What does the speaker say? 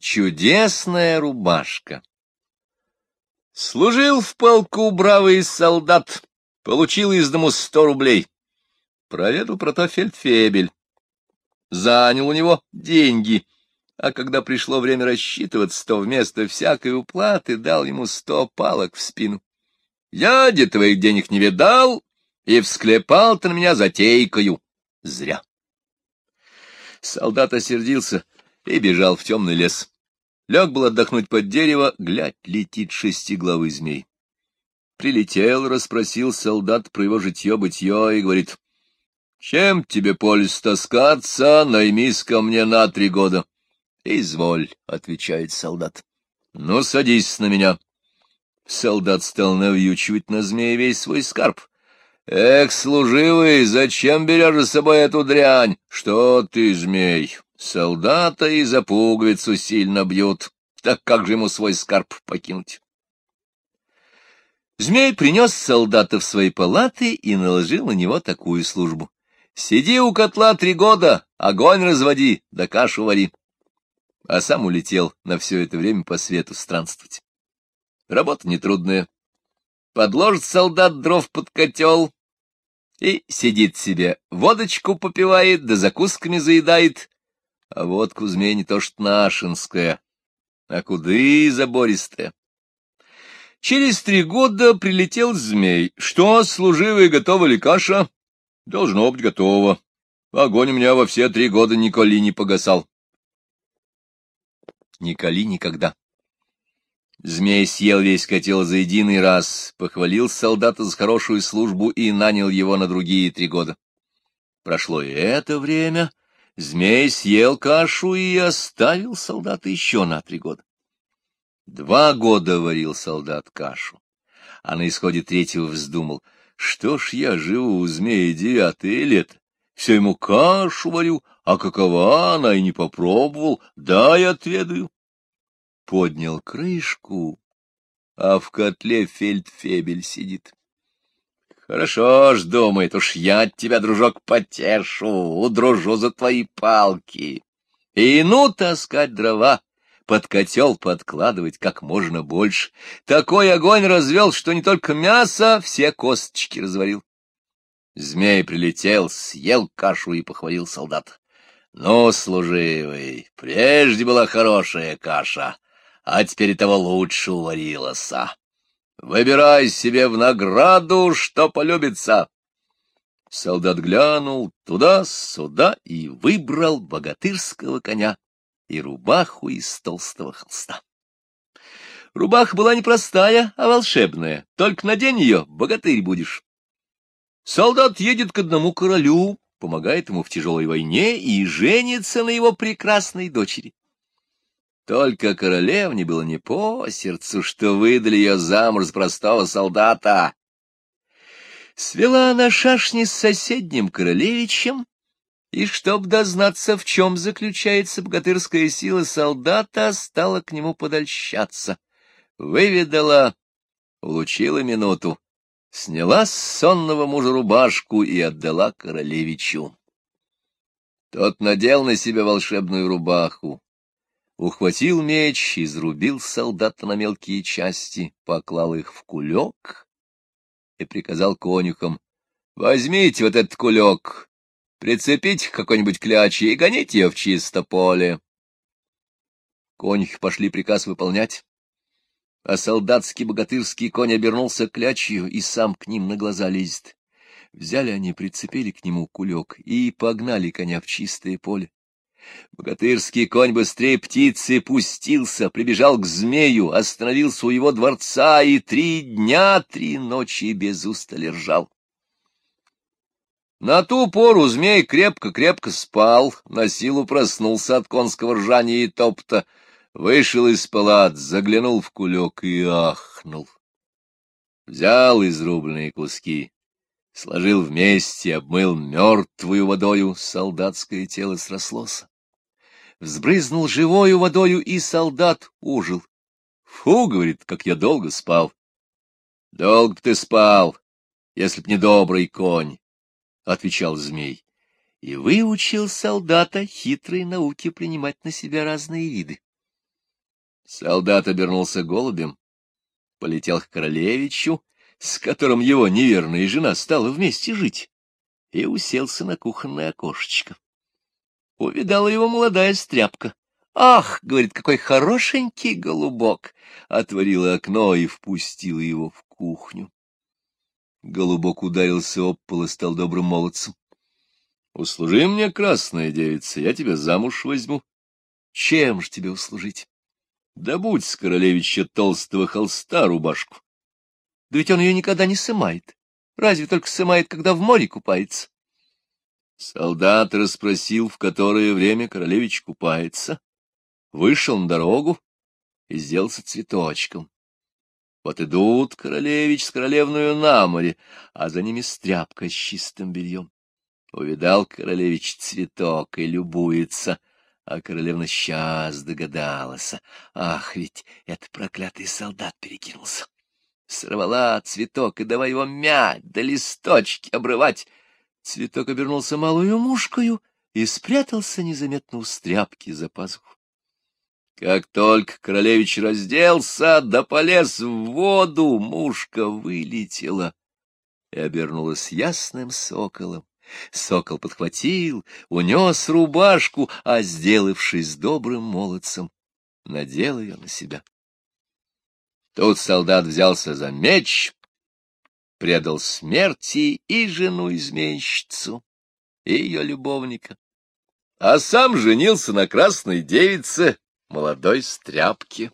Чудесная рубашка Служил в полку бравый солдат, получил из дому сто рублей. Проведал про то фельдфебель. Занял у него деньги, а когда пришло время рассчитываться, то вместо всякой уплаты дал ему сто палок в спину. Я, де твоих денег не видал, и всклепал ты на меня затейкою. Зря. Солдат осердился и бежал в темный лес. Лег был отдохнуть под дерево, глядь, летит шестиглавый змей. Прилетел, расспросил солдат про его житье-бытье и говорит, — Чем тебе польза таскаться, наймись ко мне на три года. — Изволь, — отвечает солдат. — Ну, садись на меня. Солдат стал навьючивать на змея весь свой скарб. — Эх, служивый, зачем берешь с собой эту дрянь? Что ты, змей? Солдата и за пуговицу сильно бьют, так как же ему свой скарб покинуть? Змей принес солдата в свои палаты и наложил на него такую службу. Сиди у котла три года, огонь разводи, да кашу вари. А сам улетел на все это время по свету странствовать. Работа нетрудная. Подложит солдат дров под котел и сидит себе, водочку попивает, да закусками заедает, а водку змей не то что нашинская, а куды забористая. Через три года прилетел змей. Что, служивый, готова ли каша? Должно быть готово. Огонь у меня во все три года Николи не погасал. Николи никогда. Змей съел весь котел за единый раз, похвалил солдата за хорошую службу и нанял его на другие три года. Прошло и это время, Змей съел кашу и оставил солдата еще на три года. Два года варил солдат кашу, а на исходе третьего вздумал, что ж я живу у змея девятое лето, все ему кашу варю, а какова она и не попробовал, дай отведаю. Поднял крышку, а в котле фельдфебель сидит. Хорошо ж, думает, уж я тебя, дружок, потешу, удружу за твои палки. И ну таскать дрова, под котел подкладывать как можно больше. Такой огонь развел, что не только мясо, все косточки разварил. Змей прилетел, съел кашу и похвалил солдат. Ну, служивый, прежде была хорошая каша, а теперь того лучше уварилась. Выбирай себе в награду, что полюбится. Солдат глянул туда-сюда и выбрал богатырского коня и рубаху из толстого холста. Рубаха была не простая, а волшебная. Только надень ее, богатырь будешь. Солдат едет к одному королю, помогает ему в тяжелой войне и женится на его прекрасной дочери. Только королевне было не по сердцу, что выдали ее замуж за простого солдата. Свела она шашни с соседним королевичем, и, чтоб дознаться, в чем заключается богатырская сила солдата, стала к нему подольщаться. Выведала, улучила минуту, сняла с сонного мужа рубашку и отдала королевичу. Тот надел на себя волшебную рубаху, ухватил меч, изрубил солдата на мелкие части, поклал их в кулек и приказал конюхам, — возьмите вот этот кулек, прицепите к какой-нибудь кляче и гоните ее в чисто поле. Конюхи пошли приказ выполнять, а солдатский богатырский конь обернулся клячью и сам к ним на глаза лезет. Взяли они, прицепили к нему кулек и погнали коня в чистое поле. Богатырский конь быстрее птицы пустился, прибежал к змею, остановился у его дворца и три дня, три ночи без устали ржал. На ту пору змей крепко-крепко спал, на силу проснулся от конского ржания и топта, вышел из палат, заглянул в кулек и ахнул. Взял изрубленные куски, сложил вместе, обмыл мертвую водою, солдатское тело срослось взбрызнул живою водою, и солдат ужил. Фу, говорит, как я долго спал. Долго ты спал, если б не добрый конь, — отвечал змей, и выучил солдата хитрой науке принимать на себя разные виды. Солдат обернулся голубем, полетел к королевичу, с которым его неверная жена стала вместе жить, и уселся на кухонное окошечко. Увидала его молодая стряпка. «Ах, — говорит, — какой хорошенький голубок!» Отворила окно и впустила его в кухню. Голубок ударился об пол и стал добрым молодцем. — Услужи мне, красная девица, я тебя замуж возьму. — Чем ж тебе услужить? — Добудь с королевича толстого холста рубашку. — Да ведь он ее никогда не сымает. Разве только сымает, когда в море купается. Солдат расспросил, в которое время королевич купается, вышел на дорогу и сделался цветочком. Вот идут королевич с королевную на море, а за ними стряпка с чистым бельем. Увидал королевич цветок и любуется, а королевна сейчас догадалась. Ах, ведь это проклятый солдат перекинулся. Сорвала цветок и давай его мять, да листочки обрывать. Цветок обернулся малую мушкою и спрятался незаметно у стряпки за пазуху. Как только королевич разделся, да полез в воду, мушка вылетела и обернулась ясным соколом. Сокол подхватил, унес рубашку, а, сделавшись добрым молодцем, надел ее на себя. Тут солдат взялся за меч, предал смерти и жену-изменщицу, и ее любовника, а сам женился на красной девице, молодой стряпке.